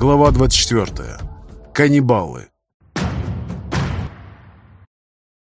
Глава 24. Каннибалы.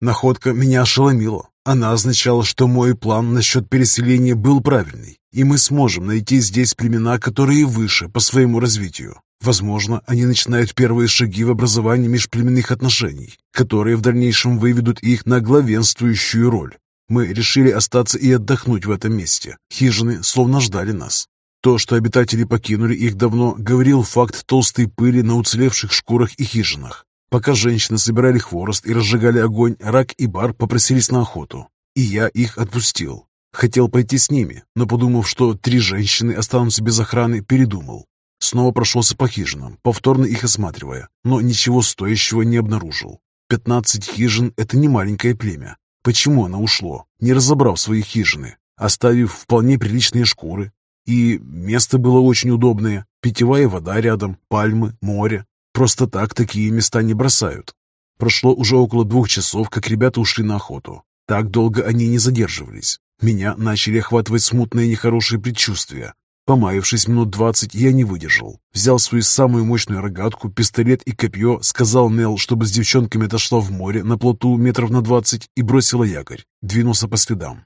Находка меня ошеломила. Она означала, что мой план насчет переселения был правильный, и мы сможем найти здесь племена, которые выше по своему развитию. Возможно, они начинают первые шаги в образовании межплеменных отношений, которые в дальнейшем выведут их на главенствующую роль. Мы решили остаться и отдохнуть в этом месте. Хижины словно ждали нас. То, что обитатели покинули их давно, говорил факт толстой пыли на уцелевших шкурах и хижинах. Пока женщины собирали хворост и разжигали огонь, Рак и Бар попросились на охоту. И я их отпустил. Хотел пойти с ними, но подумав, что три женщины останутся без охраны, передумал. Снова прошелся по хижинам, повторно их осматривая, но ничего стоящего не обнаружил. Пятнадцать хижин — это не маленькое племя. Почему оно ушло, не разобрав свои хижины, оставив вполне приличные шкуры? И место было очень удобное. Питьевая вода рядом, пальмы, море. Просто так такие места не бросают. Прошло уже около двух часов, как ребята ушли на охоту. Так долго они не задерживались. Меня начали охватывать смутные нехорошие предчувствия. Помаявшись минут двадцать, я не выдержал. Взял свою самую мощную рогатку, пистолет и копье, сказал Нел, чтобы с девчонками отошла в море на плоту метров на двадцать и бросила якорь. Двинулся по следам.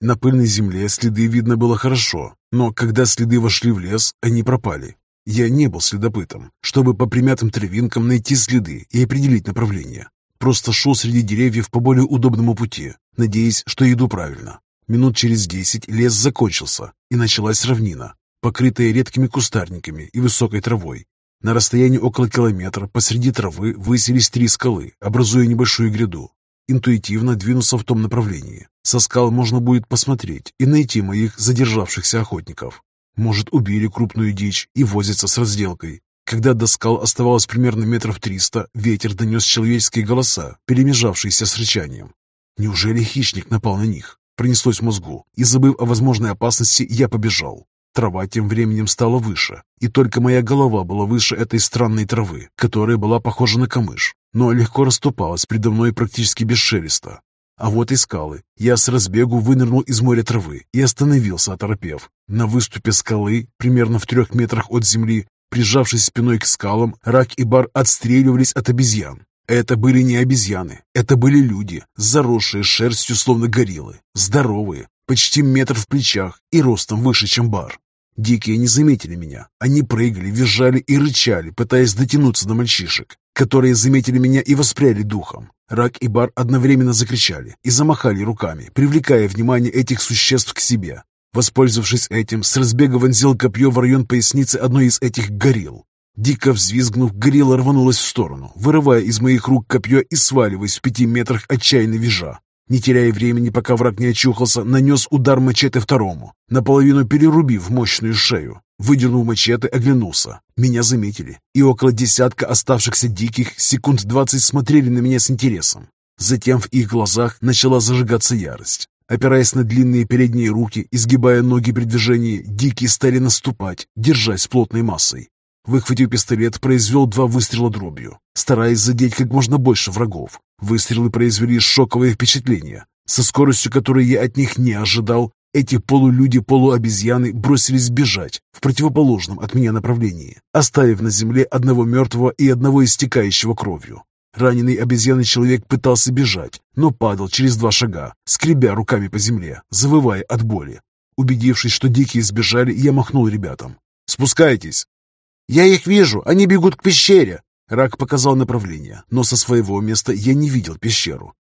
На пыльной земле следы видно было хорошо, но когда следы вошли в лес, они пропали. Я не был следопытом, чтобы по примятым травинкам найти следы и определить направление. Просто шел среди деревьев по более удобному пути, надеясь, что иду правильно. Минут через десять лес закончился, и началась равнина, покрытая редкими кустарниками и высокой травой. На расстоянии около километра посреди травы высились три скалы, образуя небольшую гряду. Интуитивно двинулся в том направлении. Со скал можно будет посмотреть и найти моих задержавшихся охотников. Может, убили крупную дичь и возятся с разделкой. Когда до скал оставалось примерно метров триста, ветер донес человеческие голоса, перемежавшиеся с рычанием. Неужели хищник напал на них? Пронеслось в мозгу, и, забыв о возможной опасности, я побежал. Трава тем временем стала выше, и только моя голова была выше этой странной травы, которая была похожа на камыш, но легко расступалась предо мной практически без шелеста. А вот и скалы. Я с разбегу вынырнул из моря травы и остановился, оторопев. На выступе скалы, примерно в трех метрах от земли, прижавшись спиной к скалам, Рак и Бар отстреливались от обезьян. Это были не обезьяны, это были люди, заросшие шерстью, словно гориллы, здоровые, почти метр в плечах и ростом выше, чем бар. Дикие не заметили меня. Они прыгали, визжали и рычали, пытаясь дотянуться до мальчишек, которые заметили меня и воспряли духом. Рак и Бар одновременно закричали и замахали руками, привлекая внимание этих существ к себе. Воспользовавшись этим, с разбега вонзил копье в район поясницы одной из этих горилл. Дико взвизгнув, горилла рванулась в сторону, вырывая из моих рук копье и сваливаясь в пяти метрах отчаянно вижа. Не теряя времени, пока враг не очухался, нанес удар мачете второму, наполовину перерубив мощную шею. Выдернув мачете, оглянулся. Меня заметили, и около десятка оставшихся диких секунд двадцать смотрели на меня с интересом. Затем в их глазах начала зажигаться ярость. Опираясь на длинные передние руки, изгибая ноги при движении, дикие стали наступать, держась плотной массой. Выхватив пистолет, произвел два выстрела дробью, стараясь задеть как можно больше врагов. Выстрелы произвели шоковое впечатление. Со скоростью, которой я от них не ожидал, эти полулюди-полуобезьяны бросились бежать в противоположном от меня направлении, оставив на земле одного мертвого и одного истекающего кровью. Раненый обезьяный человек пытался бежать, но падал через два шага, скребя руками по земле, завывая от боли. Убедившись, что дикие сбежали, я махнул ребятам. «Спускайтесь!» «Я их вижу, они бегут к пещере!» Рак показал направление, но со своего места я не видел пещеру.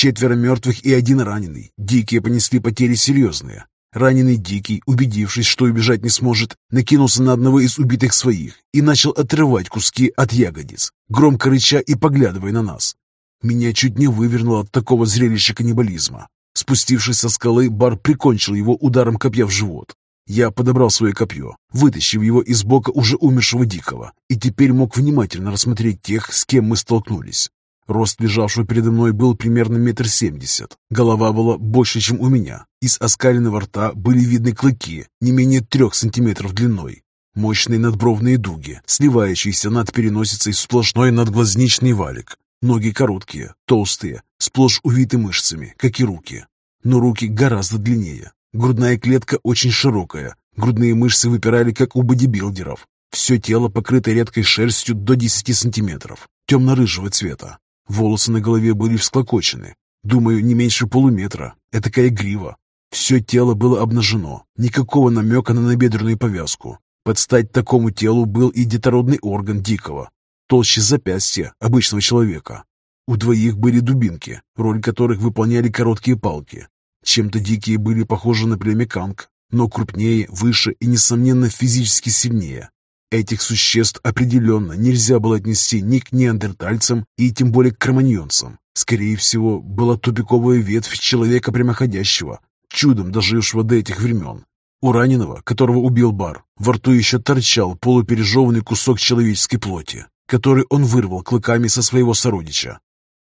Четверо мертвых и один раненый. Дикие понесли потери серьезные. Раненый Дикий, убедившись, что убежать не сможет, накинулся на одного из убитых своих и начал отрывать куски от ягодиц, громко рыча и поглядывая на нас. Меня чуть не вывернуло от такого зрелища каннибализма. Спустившись со скалы, Бар прикончил его ударом копья в живот. Я подобрал свое копье, вытащив его из бока уже умершего дикого, и теперь мог внимательно рассмотреть тех, с кем мы столкнулись. Рост лежавшего передо мной был примерно метр семьдесят. Голова была больше, чем у меня. Из оскаленного рта были видны клыки, не менее трех сантиметров длиной. Мощные надбровные дуги, сливающиеся над переносицей в сплошной надглазничный валик. Ноги короткие, толстые, сплошь увиты мышцами, как и руки. Но руки гораздо длиннее, Грудная клетка очень широкая, грудные мышцы выпирали, как у бодибилдеров. Все тело покрыто редкой шерстью до 10 сантиметров, темно-рыжего цвета. Волосы на голове были всклокочены. Думаю, не меньше полуметра. Этакая грива. Все тело было обнажено. Никакого намека на набедренную повязку. Под стать такому телу был и детородный орган дикого, толще запястья обычного человека. У двоих были дубинки, роль которых выполняли короткие палки. Чем-то дикие были похожи на племя Канг, но крупнее, выше и, несомненно, физически сильнее. Этих существ определенно нельзя было отнести ни к неандертальцам и тем более к кроманьонцам. Скорее всего, была тупиковая ветвь человека прямоходящего, чудом дожившего до этих времен. У раненого, которого убил Бар, во рту еще торчал полупережеванный кусок человеческой плоти, который он вырвал клыками со своего сородича.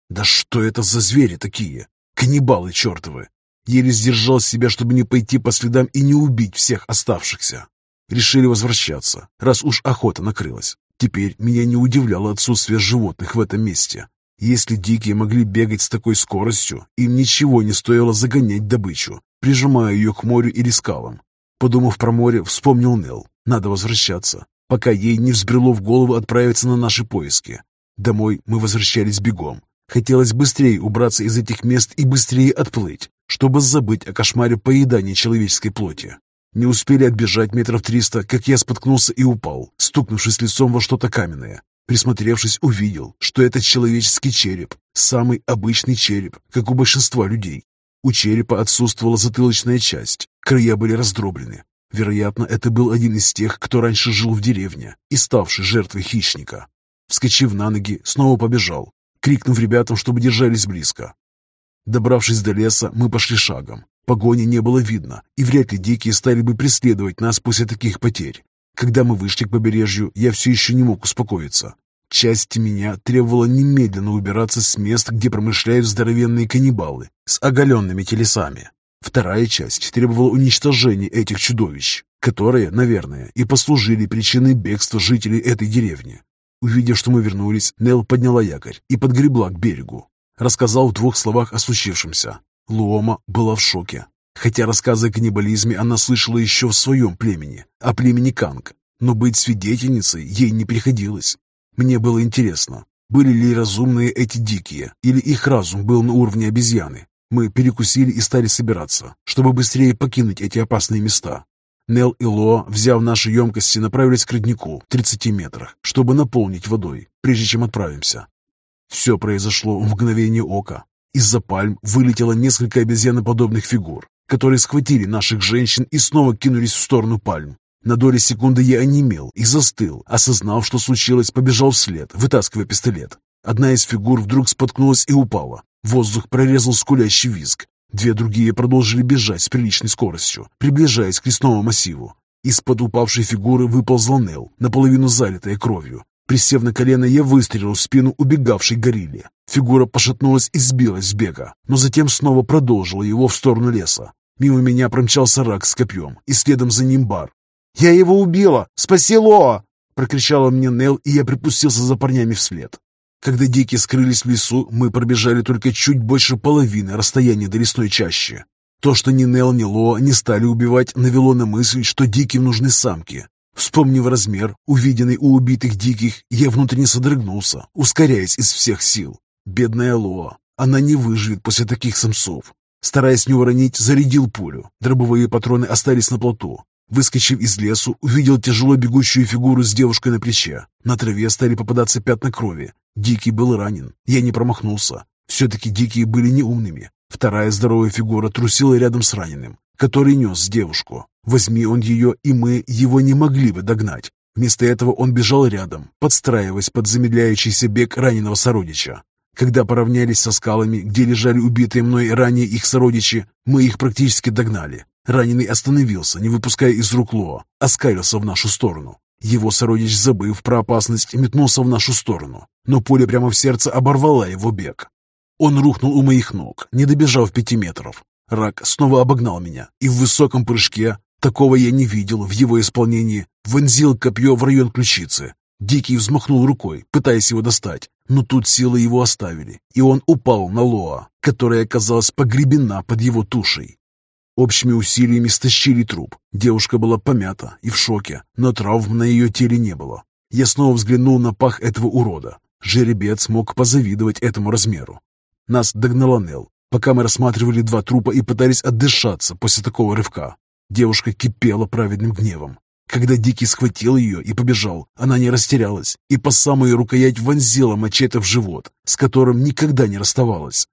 Да что это за звери такие? Каннибалы чертовы! Еле сдержал себя, чтобы не пойти по следам и не убить всех оставшихся. Решили возвращаться, раз уж охота накрылась. Теперь меня не удивляло отсутствие животных в этом месте. Если дикие могли бегать с такой скоростью, им ничего не стоило загонять добычу, прижимая ее к морю или скалам. Подумав про море, вспомнил Нел. Надо возвращаться, пока ей не взбрело в голову отправиться на наши поиски. Домой мы возвращались бегом. Хотелось быстрее убраться из этих мест и быстрее отплыть, чтобы забыть о кошмаре поедания человеческой плоти. Не успели отбежать метров триста, как я споткнулся и упал, стукнувшись лицом во что-то каменное. Присмотревшись, увидел, что это человеческий череп, самый обычный череп, как у большинства людей. У черепа отсутствовала затылочная часть, края были раздроблены. Вероятно, это был один из тех, кто раньше жил в деревне и ставший жертвой хищника. Вскочив на ноги, снова побежал, крикнув ребятам, чтобы держались близко. Добравшись до леса, мы пошли шагом. Погони не было видно, и вряд ли дикие стали бы преследовать нас после таких потерь. Когда мы вышли к побережью, я все еще не мог успокоиться. Часть меня требовала немедленно убираться с мест, где промышляют здоровенные каннибалы с оголенными телесами. Вторая часть требовала уничтожения этих чудовищ, которые, наверное, и послужили причиной бегства жителей этой деревни. Увидев, что мы вернулись, Нел подняла якорь и подгребла к берегу. Рассказал в двух словах о случившемся. Луома была в шоке. Хотя рассказы о каннибализме она слышала еще в своем племени, о племени Канг, но быть свидетельницей ей не приходилось. Мне было интересно, были ли разумные эти дикие, или их разум был на уровне обезьяны. Мы перекусили и стали собираться, чтобы быстрее покинуть эти опасные места. Нел и Ло, взяв наши емкости, направились к роднику в 30 метрах, чтобы наполнить водой, прежде чем отправимся. Все произошло в мгновение ока. Из-за пальм вылетело несколько обезьяноподобных фигур, которые схватили наших женщин и снова кинулись в сторону пальм. На доли секунды я онемел и застыл, осознав, что случилось, побежал вслед, вытаскивая пистолет. Одна из фигур вдруг споткнулась и упала. Воздух прорезал скулящий визг. Две другие продолжили бежать с приличной скоростью, приближаясь к лесному массиву. Из-под упавшей фигуры выползла Нел, наполовину залитая кровью. Присев на колено, я выстрелил в спину убегавшей горилле. Фигура пошатнулась и сбилась с бега, но затем снова продолжила его в сторону леса. Мимо меня промчался рак с копьем, и следом за ним бар. «Я его убила! Спаси Лоа!» — прокричала мне Нел, и я припустился за парнями вслед. Когда дикие скрылись в лесу, мы пробежали только чуть больше половины расстояния до лесной чащи. То, что ни Нел, ни Лоа не стали убивать, навело на мысль, что диким нужны самки. Вспомнив размер, увиденный у убитых диких, я внутренне содрогнулся, ускоряясь из всех сил. Бедная Лоа, она не выживет после таких самцов. Стараясь не уронить, зарядил пулю. Дробовые патроны остались на плоту. Выскочив из лесу, увидел тяжело бегущую фигуру с девушкой на плече. На траве стали попадаться пятна крови. Дикий был ранен. Я не промахнулся. Все-таки дикие были неумными. Вторая здоровая фигура трусила рядом с раненым, который нес девушку. Возьми он ее, и мы его не могли бы догнать. Вместо этого он бежал рядом, подстраиваясь под замедляющийся бег раненого сородича. Когда поравнялись со скалами, где лежали убитые мной ранее их сородичи, мы их практически догнали. Раненый остановился, не выпуская из рук Лоа, оскалился в нашу сторону. Его сородич, забыв про опасность, метнулся в нашу сторону, но пуля прямо в сердце оборвала его бег. Он рухнул у моих ног, не добежав пяти метров. Рак снова обогнал меня, и в высоком прыжке, такого я не видел в его исполнении, вонзил копье в район ключицы. Дикий взмахнул рукой, пытаясь его достать, но тут силы его оставили, и он упал на Лоа, которая оказалась погребена под его тушей. Общими усилиями стащили труп. Девушка была помята и в шоке, но травм на ее теле не было. Я снова взглянул на пах этого урода. Жеребец мог позавидовать этому размеру. Нас догнала Нел, пока мы рассматривали два трупа и пытались отдышаться после такого рывка. Девушка кипела праведным гневом. Когда Дикий схватил ее и побежал, она не растерялась и по самую рукоять вонзила мачете в живот, с которым никогда не расставалась.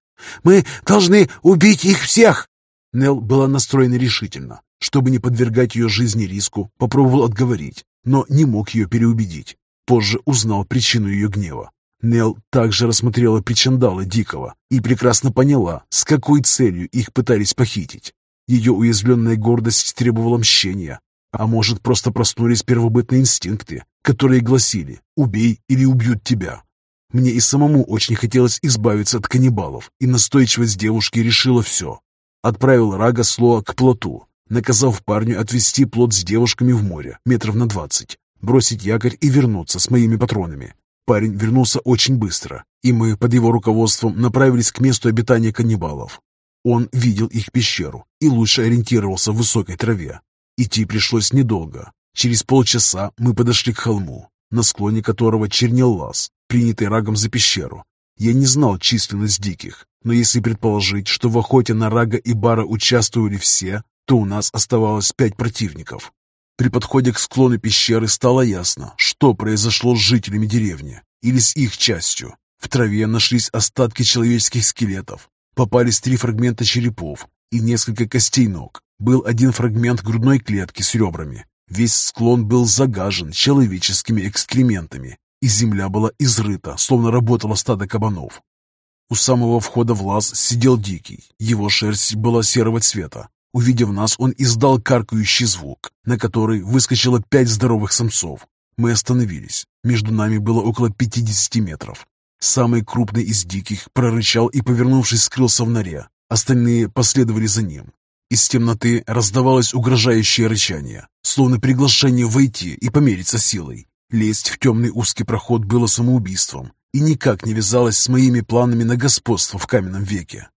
«Мы должны убить их всех!» Нел была настроена решительно. Чтобы не подвергать ее жизни риску, попробовал отговорить, но не мог ее переубедить. Позже узнал причину ее гнева. Нел также рассмотрела причиндалы Дикого и прекрасно поняла, с какой целью их пытались похитить. Ее уязвленная гордость требовала мщения, а может, просто проснулись первобытные инстинкты, которые гласили «убей или убьют тебя». Мне и самому очень хотелось избавиться от каннибалов, и настойчивость девушки решила все. Отправил Рага Слоа к плоту, наказав парню отвезти плот с девушками в море метров на двадцать, бросить якорь и вернуться с моими патронами. Парень вернулся очень быстро, и мы под его руководством направились к месту обитания каннибалов. Он видел их пещеру и лучше ориентировался в высокой траве. Идти пришлось недолго. Через полчаса мы подошли к холму, на склоне которого чернел лаз, принятый рагом за пещеру. Я не знал численность диких, но если предположить, что в охоте на рага и бара участвовали все, то у нас оставалось пять противников. При подходе к склону пещеры стало ясно, что произошло с жителями деревни или с их частью. В траве нашлись остатки человеческих скелетов, попались три фрагмента черепов и несколько костей ног. Был один фрагмент грудной клетки с ребрами. Весь склон был загажен человеческими экскрементами, и земля была изрыта, словно работало стадо кабанов. У самого входа в лаз сидел дикий, его шерсть была серого цвета, Увидев нас, он издал каркающий звук, на который выскочило пять здоровых самцов. Мы остановились. Между нами было около 50 метров. Самый крупный из диких прорычал и, повернувшись, скрылся в норе. Остальные последовали за ним. Из темноты раздавалось угрожающее рычание, словно приглашение войти и помериться силой. Лезть в темный узкий проход было самоубийством и никак не вязалось с моими планами на господство в каменном веке.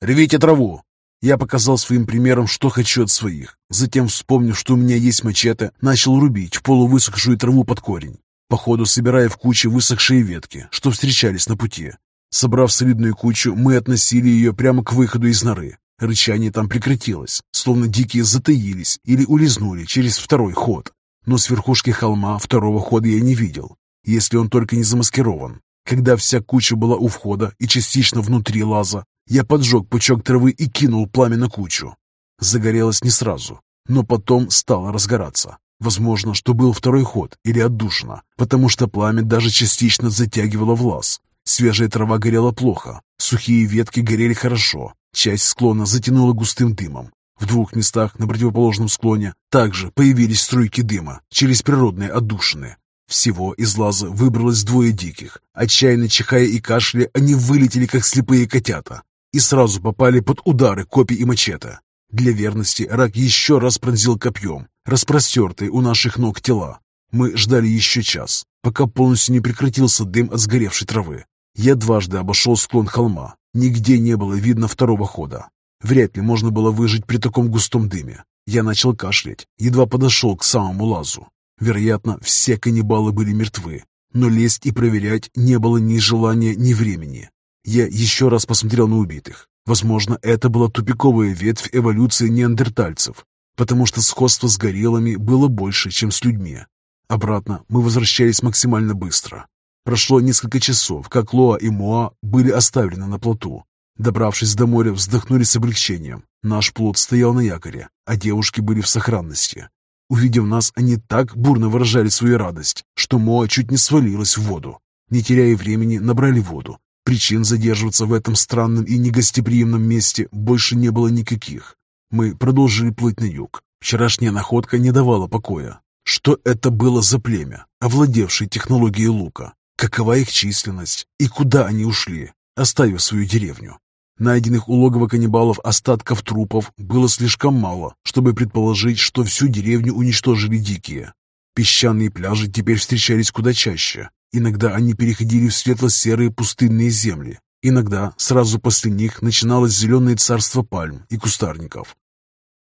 «Ревите траву!» Я показал своим примером, что хочу от своих. Затем, вспомнив, что у меня есть мачете, начал рубить полувысохшую траву под корень, по ходу собирая в кучу высохшие ветки, что встречались на пути. Собрав солидную кучу, мы относили ее прямо к выходу из норы. Рычание там прекратилось, словно дикие затаились или улизнули через второй ход. Но с верхушки холма второго хода я не видел, если он только не замаскирован. Когда вся куча была у входа и частично внутри лаза, я поджег пучок травы и кинул пламя на кучу. Загорелось не сразу, но потом стало разгораться. Возможно, что был второй ход или отдушина, потому что пламя даже частично затягивало в лаз. Свежая трава горела плохо, сухие ветки горели хорошо, часть склона затянула густым дымом. В двух местах на противоположном склоне также появились струйки дыма через природные отдушины. Всего из лаза выбралось двое диких. Отчаянно чихая и кашляя, они вылетели, как слепые котята и сразу попали под удары копий и мачете. Для верности рак еще раз пронзил копьем, распростертые у наших ног тела. Мы ждали еще час, пока полностью не прекратился дым от сгоревшей травы. Я дважды обошел склон холма. Нигде не было видно второго хода. Вряд ли можно было выжить при таком густом дыме. Я начал кашлять, едва подошел к самому лазу. Вероятно, все каннибалы были мертвы, но лезть и проверять не было ни желания, ни времени. Я еще раз посмотрел на убитых. Возможно, это была тупиковая ветвь эволюции неандертальцев, потому что сходство с гориллами было больше, чем с людьми. Обратно мы возвращались максимально быстро. Прошло несколько часов, как Лоа и Моа были оставлены на плоту. Добравшись до моря, вздохнули с облегчением. Наш плот стоял на якоре, а девушки были в сохранности. Увидев нас, они так бурно выражали свою радость, что Моа чуть не свалилась в воду. Не теряя времени, набрали воду, Причин задерживаться в этом странном и негостеприимном месте больше не было никаких. Мы продолжили плыть на юг. Вчерашняя находка не давала покоя. Что это было за племя, овладевшее технологией лука? Какова их численность? И куда они ушли, оставив свою деревню? Найденных у логова каннибалов остатков трупов было слишком мало, чтобы предположить, что всю деревню уничтожили дикие. Песчаные пляжи теперь встречались куда чаще, Иногда они переходили в светло-серые пустынные земли. Иногда сразу после них начиналось зеленое царство пальм и кустарников.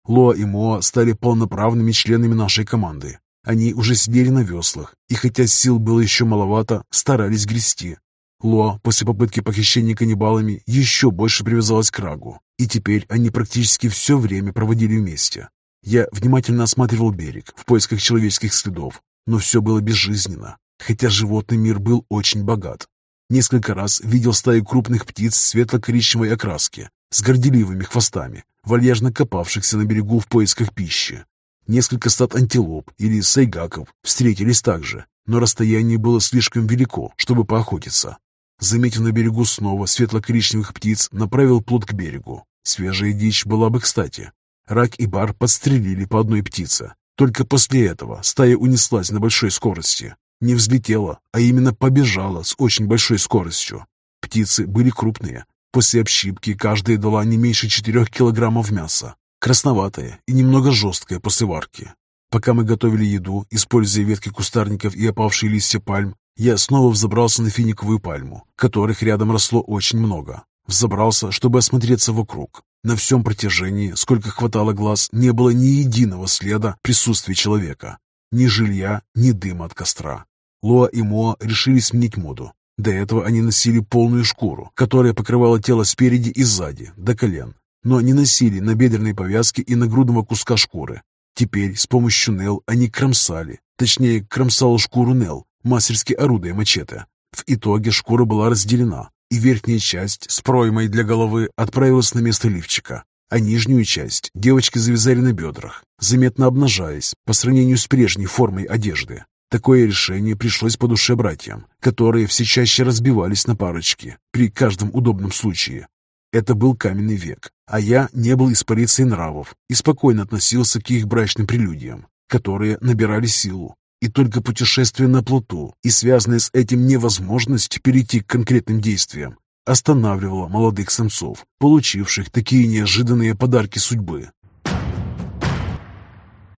Лоа и Моа стали полноправными членами нашей команды. Они уже сидели на веслах, и хотя сил было еще маловато, старались грести. Лоа после попытки похищения каннибалами еще больше привязалась к Рагу, и теперь они практически все время проводили вместе. Я внимательно осматривал берег в поисках человеческих следов, но все было безжизненно, хотя животный мир был очень богат. Несколько раз видел стаи крупных птиц светло-коричневой окраски с горделивыми хвостами, вальяжно копавшихся на берегу в поисках пищи. Несколько стад антилоп или сайгаков встретились также, но расстояние было слишком велико, чтобы поохотиться. Заметив на берегу снова светло-коричневых птиц, направил плот к берегу. Свежая дичь была бы кстати. Рак и бар подстрелили по одной птице. Только после этого стая унеслась на большой скорости. Не взлетела, а именно побежала с очень большой скоростью. Птицы были крупные. После общипки каждая дала не меньше 4 килограммов мяса. Красноватая и немного жесткая после варки. Пока мы готовили еду, используя ветки кустарников и опавшие листья пальм, я снова взобрался на финиковую пальму, которых рядом росло очень много. Взобрался, чтобы осмотреться вокруг. На всем протяжении, сколько хватало глаз, не было ни единого следа присутствия человека. Ни жилья, ни дыма от костра. Лоа и Моа решили сменить моду. До этого они носили полную шкуру, которая покрывала тело спереди и сзади, до колен, но не носили набедренной повязки и нагрудного куска шкуры. Теперь с помощью Нел они кромсали, точнее, кромсал шкуру Нел, мастерски орудуя мачете. В итоге шкура была разделена, и верхняя часть с проймой для головы отправилась на место лифчика, а нижнюю часть девочки завязали на бедрах, заметно обнажаясь по сравнению с прежней формой одежды. Такое решение пришлось по душе братьям, которые все чаще разбивались на парочки при каждом удобном случае. Это был каменный век, а я не был испарицей нравов и спокойно относился к их брачным прелюдиям, которые набирали силу. И только путешествие на плоту и связанная с этим невозможность перейти к конкретным действиям останавливала молодых самцов, получивших такие неожиданные подарки судьбы,